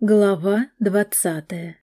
Глава двадцатая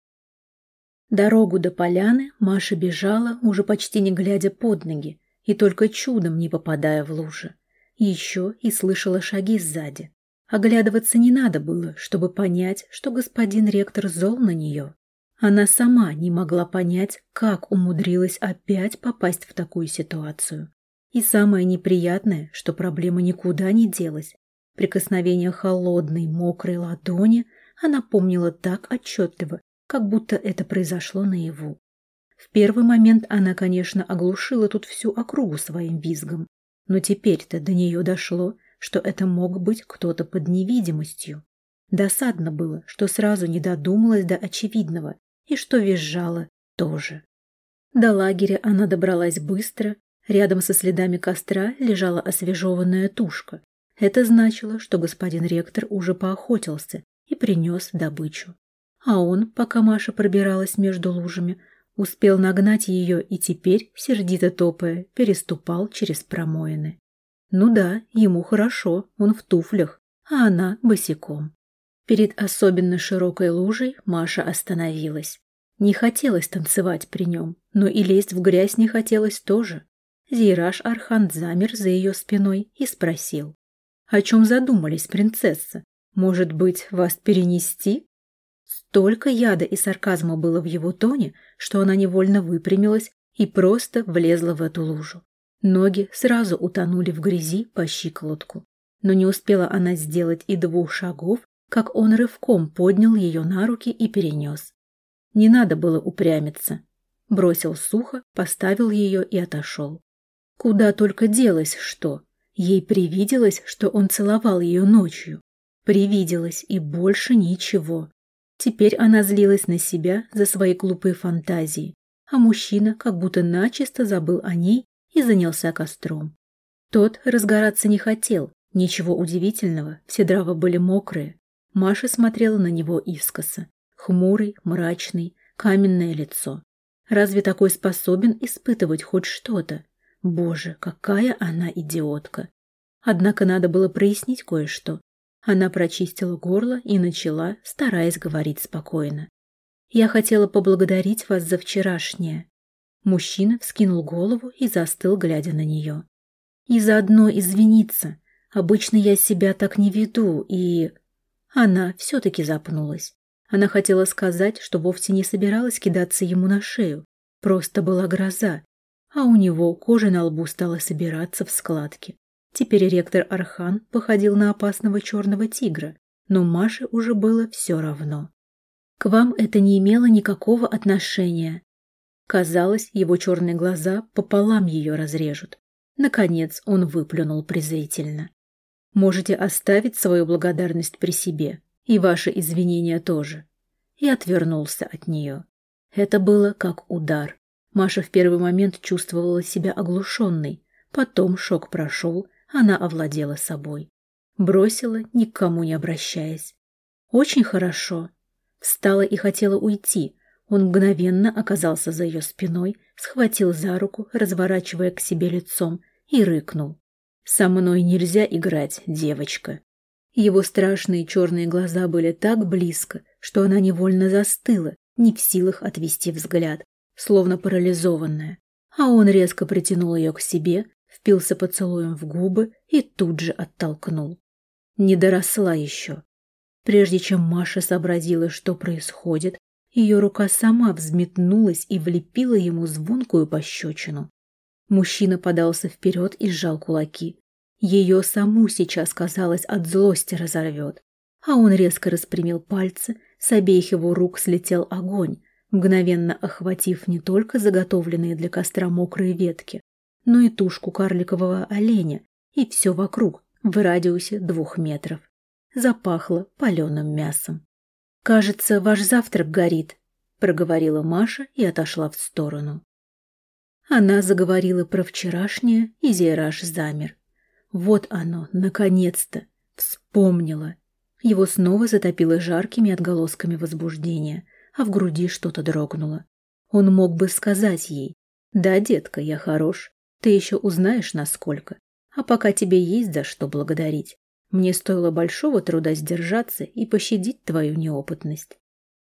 Дорогу до поляны Маша бежала, уже почти не глядя под ноги, и только чудом не попадая в лужи. Еще и слышала шаги сзади. Оглядываться не надо было, чтобы понять, что господин ректор зол на нее. Она сама не могла понять, как умудрилась опять попасть в такую ситуацию. И самое неприятное, что проблема никуда не делась. Прикосновение холодной, мокрой ладони – она помнила так отчетливо, как будто это произошло наяву. В первый момент она, конечно, оглушила тут всю округу своим визгом, но теперь-то до нее дошло, что это мог быть кто-то под невидимостью. Досадно было, что сразу не додумалась до очевидного, и что визжала тоже. До лагеря она добралась быстро, рядом со следами костра лежала освежеванная тушка. Это значило, что господин ректор уже поохотился принес добычу. А он, пока Маша пробиралась между лужами, успел нагнать ее и теперь, сердито топая, переступал через промоины. Ну да, ему хорошо, он в туфлях, а она босиком. Перед особенно широкой лужей Маша остановилась. Не хотелось танцевать при нем, но и лезть в грязь не хотелось тоже. Зейраж Архан замер за ее спиной и спросил. «О чем задумались, принцесса? Может быть, вас перенести? Столько яда и сарказма было в его тоне, что она невольно выпрямилась и просто влезла в эту лужу. Ноги сразу утонули в грязи по щиколотку. Но не успела она сделать и двух шагов, как он рывком поднял ее на руки и перенес. Не надо было упрямиться. Бросил сухо, поставил ее и отошел. Куда только делось что. Ей привиделось, что он целовал ее ночью. Привиделось, и больше ничего. Теперь она злилась на себя за свои глупые фантазии, а мужчина как будто начисто забыл о ней и занялся костром. Тот разгораться не хотел, ничего удивительного, все дрова были мокрые. Маша смотрела на него искоса. Хмурый, мрачный, каменное лицо. Разве такой способен испытывать хоть что-то? Боже, какая она идиотка! Однако надо было прояснить кое-что. Она прочистила горло и начала, стараясь говорить спокойно. «Я хотела поблагодарить вас за вчерашнее». Мужчина вскинул голову и застыл, глядя на нее. «И заодно извиниться. Обычно я себя так не веду, и...» Она все-таки запнулась. Она хотела сказать, что вовсе не собиралась кидаться ему на шею. Просто была гроза, а у него кожа на лбу стала собираться в складки. Теперь ректор Архан походил на опасного черного тигра, но Маше уже было все равно. К вам это не имело никакого отношения. Казалось, его черные глаза пополам ее разрежут. Наконец он выплюнул презрительно. Можете оставить свою благодарность при себе, и ваши извинения тоже. И отвернулся от нее. Это было как удар. Маша в первый момент чувствовала себя оглушенной, потом шок прошел, она овладела собой. Бросила, никому не обращаясь. Очень хорошо. Встала и хотела уйти. Он мгновенно оказался за ее спиной, схватил за руку, разворачивая к себе лицом, и рыкнул. «Со мной нельзя играть, девочка». Его страшные черные глаза были так близко, что она невольно застыла, не в силах отвести взгляд, словно парализованная. А он резко притянул ее к себе, впился поцелуем в губы и тут же оттолкнул. Не доросла еще. Прежде чем Маша сообразила, что происходит, ее рука сама взметнулась и влепила ему звонкую пощечину. Мужчина подался вперед и сжал кулаки. Ее саму сейчас, казалось, от злости разорвет. А он резко распрямил пальцы, с обеих его рук слетел огонь, мгновенно охватив не только заготовленные для костра мокрые ветки, но и тушку карликового оленя, и все вокруг, в радиусе двух метров. Запахло паленым мясом. «Кажется, ваш завтрак горит», — проговорила Маша и отошла в сторону. Она заговорила про вчерашнее, и Зейраж замер. Вот оно, наконец-то, вспомнила. Его снова затопило жаркими отголосками возбуждения, а в груди что-то дрогнуло. Он мог бы сказать ей, «Да, детка, я хорош, ты еще узнаешь, насколько. А пока тебе есть за что благодарить. Мне стоило большого труда сдержаться и пощадить твою неопытность.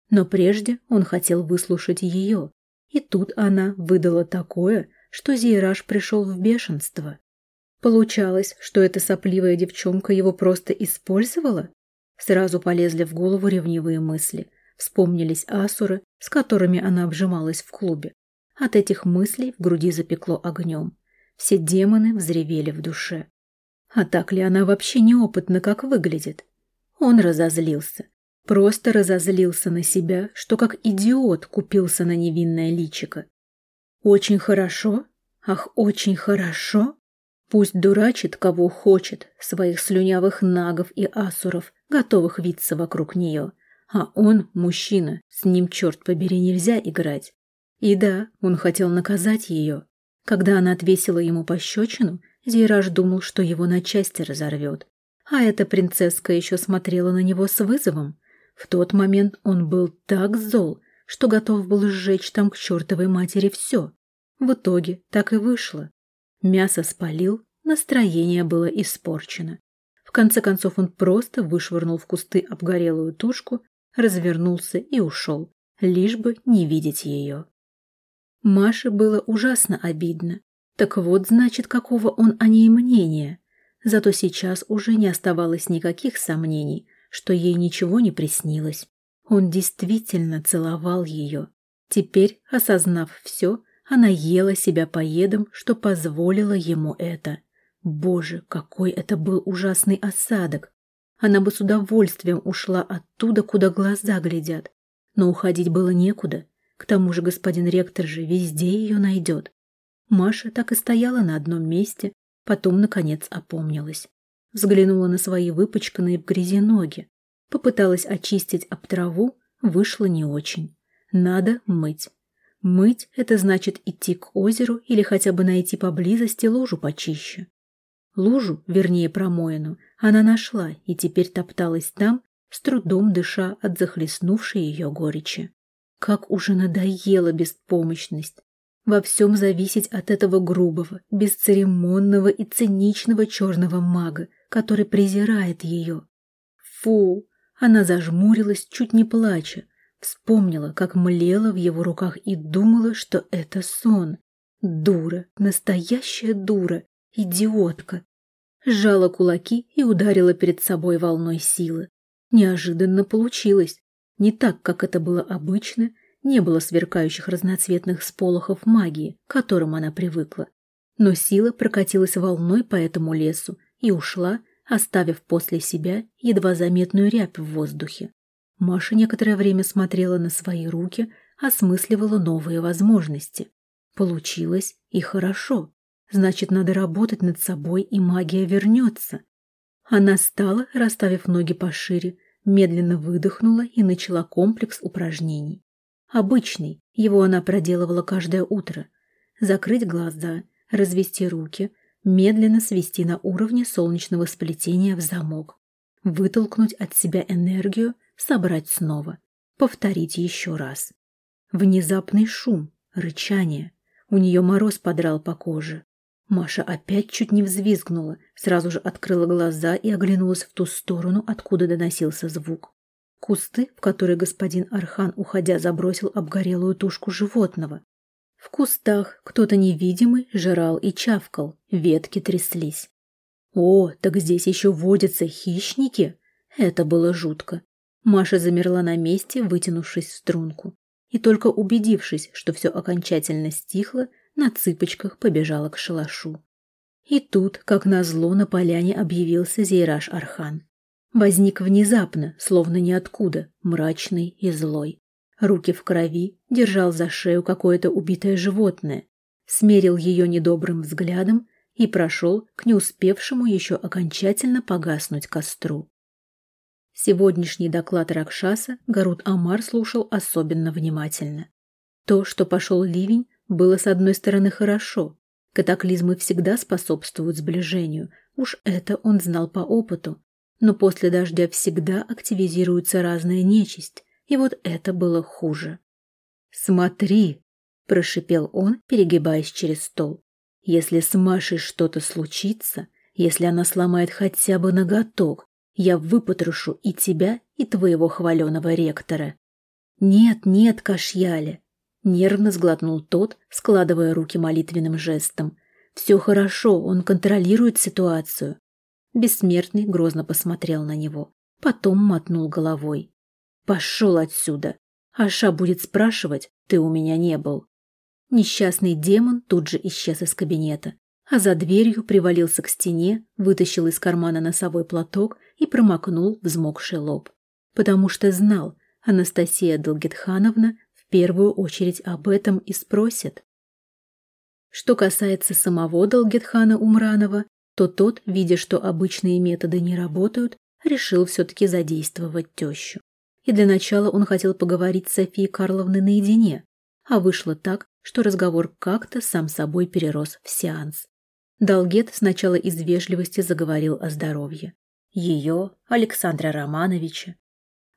Но прежде он хотел выслушать ее, и тут она выдала такое, что Зейраж пришел в бешенство. Получалось, что эта сопливая девчонка его просто использовала? Сразу полезли в голову ревнивые мысли. Вспомнились асуры, с которыми она обжималась в клубе. От этих мыслей в груди запекло огнем. Все демоны взревели в душе. А так ли она вообще неопытна, как выглядит? Он разозлился. Просто разозлился на себя, что как идиот купился на невинное личико. Очень хорошо? Ах, очень хорошо? Пусть дурачит, кого хочет, своих слюнявых нагов и асуров, готовых виться вокруг нее. А он мужчина, с ним, черт побери, нельзя играть. И да, он хотел наказать ее. Когда она отвесила ему пощечину, Зейраж думал, что его на части разорвет. А эта принцесска еще смотрела на него с вызовом. В тот момент он был так зол, что готов был сжечь там к чертовой матери все. В итоге так и вышло. Мясо спалил, настроение было испорчено. В конце концов он просто вышвырнул в кусты обгорелую тушку, развернулся и ушел, лишь бы не видеть ее. Маше было ужасно обидно. Так вот, значит, какого он о ней мнения. Зато сейчас уже не оставалось никаких сомнений, что ей ничего не приснилось. Он действительно целовал ее. Теперь, осознав все, она ела себя поедом, что позволило ему это. Боже, какой это был ужасный осадок! Она бы с удовольствием ушла оттуда, куда глаза глядят. Но уходить было некуда. К тому же господин ректор же везде ее найдет. Маша так и стояла на одном месте, потом, наконец, опомнилась. Взглянула на свои выпачканные в грязи ноги. Попыталась очистить об траву, вышло не очень. Надо мыть. Мыть – это значит идти к озеру или хотя бы найти поблизости лужу почище. Лужу, вернее промоину, она нашла и теперь топталась там, с трудом дыша от захлестнувшей ее горечи. Как уже надоела беспомощность. Во всем зависеть от этого грубого, бесцеремонного и циничного черного мага, который презирает ее. Фу! Она зажмурилась, чуть не плача, Вспомнила, как млела в его руках и думала, что это сон. Дура, настоящая дура, идиотка. Сжала кулаки и ударила перед собой волной силы. Неожиданно получилось. Не так, как это было обычно, не было сверкающих разноцветных сполохов магии, к которым она привыкла. Но сила прокатилась волной по этому лесу и ушла, оставив после себя едва заметную рябь в воздухе. Маша некоторое время смотрела на свои руки, осмысливала новые возможности. Получилось и хорошо. Значит, надо работать над собой, и магия вернется. Она стала, расставив ноги пошире, медленно выдохнула и начала комплекс упражнений. Обычный, его она проделывала каждое утро. Закрыть глаза, развести руки, медленно свести на уровне солнечного сплетения в замок, вытолкнуть от себя энергию – собрать снова, повторить еще раз. Внезапный шум, рычание. У нее мороз подрал по коже. Маша опять чуть не взвизгнула, сразу же открыла глаза и оглянулась в ту сторону, откуда доносился звук. Кусты, в которые господин Архан, уходя, забросил обгорелую тушку животного. В кустах кто-то невидимый жрал и чавкал, ветки тряслись. О, так здесь еще водятся хищники? Это было жутко. Маша замерла на месте, вытянувшись в струнку. И только убедившись, что все окончательно стихло, на цыпочках побежала к шалашу. И тут, как назло, на поляне объявился Зейраж Архан. Возник внезапно, словно ниоткуда, мрачный и злой. Руки в крови, держал за шею какое-то убитое животное, смерил ее недобрым взглядом и прошел к не успевшему еще окончательно погаснуть костру. Сегодняшний доклад Ракшаса Гарут Амар слушал особенно внимательно. То, что пошел ливень, было с одной стороны хорошо. Катаклизмы всегда способствуют сближению, уж это он знал по опыту. Но после дождя всегда активизируется разная нечисть, и вот это было хуже. «Смотри!» – прошипел он, перегибаясь через стол. «Если с Машей что-то случится, Если она сломает хотя бы ноготок, я выпотрошу и тебя, и твоего хваленого ректора. Нет, нет, Кашьяля, нервно сглотнул тот, складывая руки молитвенным жестом. Все хорошо, он контролирует ситуацию. Бессмертный грозно посмотрел на него, потом мотнул головой. Пошел отсюда. Аша будет спрашивать, ты у меня не был. Несчастный демон тут же исчез из кабинета, а за дверью привалился к стене, вытащил из кармана носовой платок и промокнул взмокший лоб. Потому что знал, Анастасия Долгетхановна первую очередь об этом и спросит. Что касается самого Долгетхана Умранова, то тот, видя, что обычные методы не работают, решил все-таки задействовать тещу. И для начала он хотел поговорить с Софией Карловной наедине, а вышло так, что разговор как-то сам собой перерос в сеанс. Долгет сначала из вежливости заговорил о здоровье. Ее, Александра Романовича.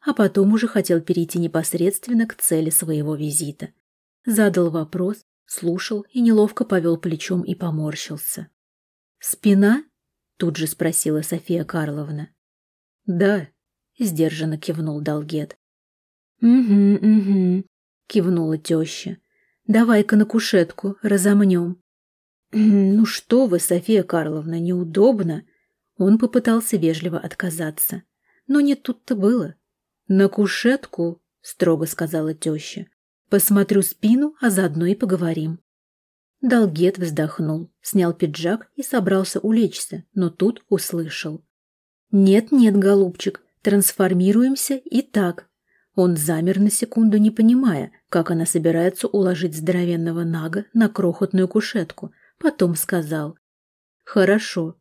А потом уже хотел перейти непосредственно к цели своего визита. Задал вопрос, слушал и неловко повел плечом и поморщился. «Спина?» – тут же спросила София Карловна. «Да», – сдержанно кивнул Долгет. «Угу, угу», – кивнула теща. «Давай-ка на кушетку, разомнем». «Ну что вы, София Карловна, неудобно!» Он попытался вежливо отказаться. Но не тут-то было. «На кушетку», — строго сказала теща. «Посмотрю спину, а заодно и поговорим». Долгет вздохнул, снял пиджак и собрался улечься, но тут услышал. «Нет-нет, голубчик, трансформируемся и так». Он замер на секунду, не понимая, как она собирается уложить здоровенного нага на крохотную кушетку, потом сказал. «Хорошо».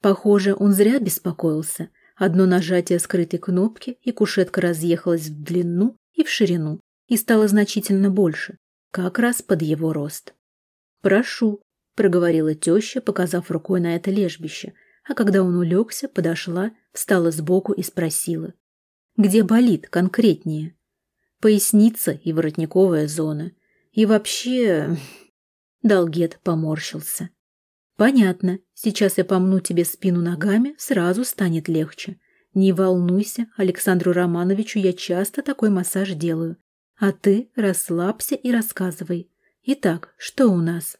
Похоже, он зря беспокоился. Одно нажатие скрытой кнопки, и кушетка разъехалась в длину и в ширину, и стала значительно больше, как раз под его рост. «Прошу», — проговорила теща, показав рукой на это лежбище, а когда он улегся, подошла, встала сбоку и спросила. «Где болит конкретнее?» «Поясница и воротниковая зона. И вообще...» Долгет поморщился. «Понятно. Сейчас я помну тебе спину ногами, сразу станет легче. Не волнуйся, Александру Романовичу я часто такой массаж делаю. А ты расслабься и рассказывай. Итак, что у нас?»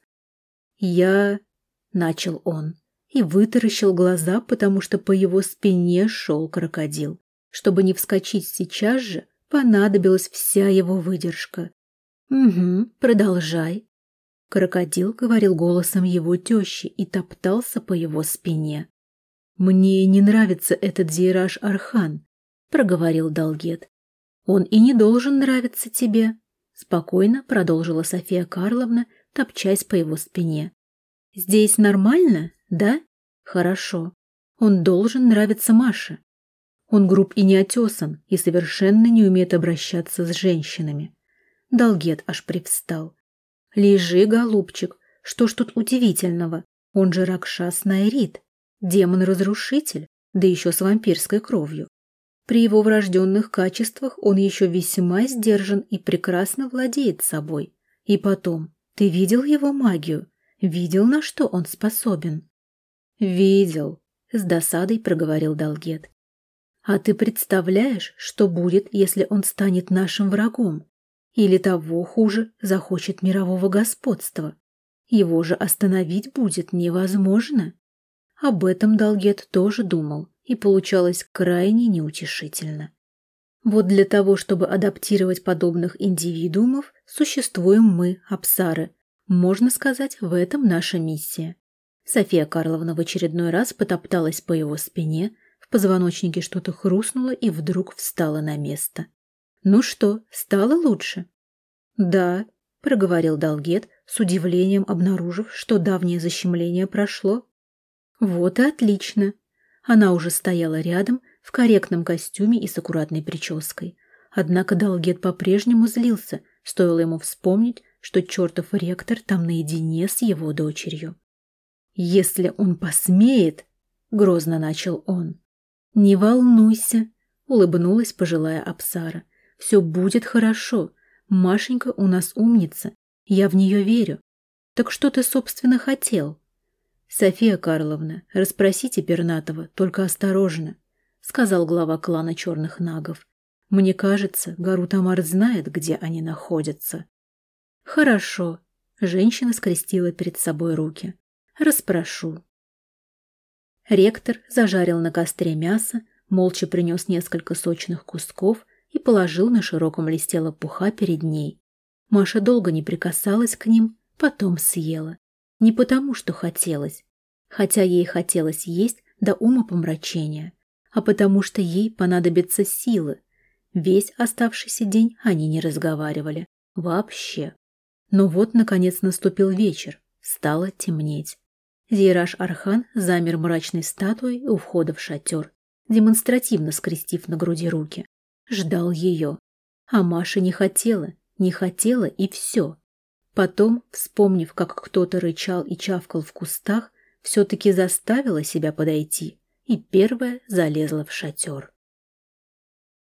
«Я...» — начал он и вытаращил глаза, потому что по его спине шел крокодил. Чтобы не вскочить сейчас же, понадобилась вся его выдержка. «Угу, продолжай», Крокодил говорил голосом его тещи и топтался по его спине. «Мне не нравится этот Зейраж Архан», — проговорил Долгет. «Он и не должен нравиться тебе», — спокойно продолжила София Карловна, топчась по его спине. «Здесь нормально, да? Хорошо. Он должен нравиться Маше. Он груб и неотесан, и совершенно не умеет обращаться с женщинами». Долгет аж привстал. Лежи, голубчик, что ж тут удивительного? Он же Ракшас Найрит, демон-разрушитель, да еще с вампирской кровью. При его врожденных качествах он еще весьма сдержан и прекрасно владеет собой. И потом, ты видел его магию? Видел, на что он способен? Видел, с досадой проговорил Долгет. А ты представляешь, что будет, если он станет нашим врагом? Или того хуже, захочет мирового господства. Его же остановить будет невозможно. Об этом Долгет тоже думал, и получалось крайне неутешительно. Вот для того, чтобы адаптировать подобных индивидуумов, существуем мы, абсары. Можно сказать, в этом наша миссия. София Карловна в очередной раз потопталась по его спине, в позвоночнике что-то хрустнуло и вдруг встала на место. «Ну что, стало лучше?» «Да», — проговорил Долгет, с удивлением обнаружив, что давнее защемление прошло. «Вот и отлично». Она уже стояла рядом, в корректном костюме и с аккуратной прической. Однако Долгет по-прежнему злился, стоило ему вспомнить, что чертов ректор там наедине с его дочерью. «Если он посмеет...» — грозно начал он. «Не волнуйся», — улыбнулась пожилая Апсара. Все будет хорошо. Машенька у нас умница. Я в нее верю. Так что ты, собственно, хотел? «София Карловна, расспросите Пернатова, только осторожно», — сказал глава клана черных нагов. «Мне кажется, Гару Тамар знает, где они находятся». «Хорошо», — женщина скрестила перед собой руки. «Расспрошу». Ректор зажарил на костре мясо, молча принес несколько сочных кусков и положил на широком листе лопуха перед ней. Маша долго не прикасалась к ним, потом съела. Не потому, что хотелось, хотя ей хотелось есть до ума помрачения, а потому что ей понадобятся силы. Весь оставшийся день они не разговаривали. Вообще. Но вот, наконец, наступил вечер. Стало темнеть. Зейраж Архан замер мрачной статуей у входа в шатер, демонстративно скрестив на груди руки. Ждал ее. А Маша не хотела, не хотела и все. Потом, вспомнив, как кто-то рычал и чавкал в кустах, все-таки заставила себя подойти и первая залезла в шатер.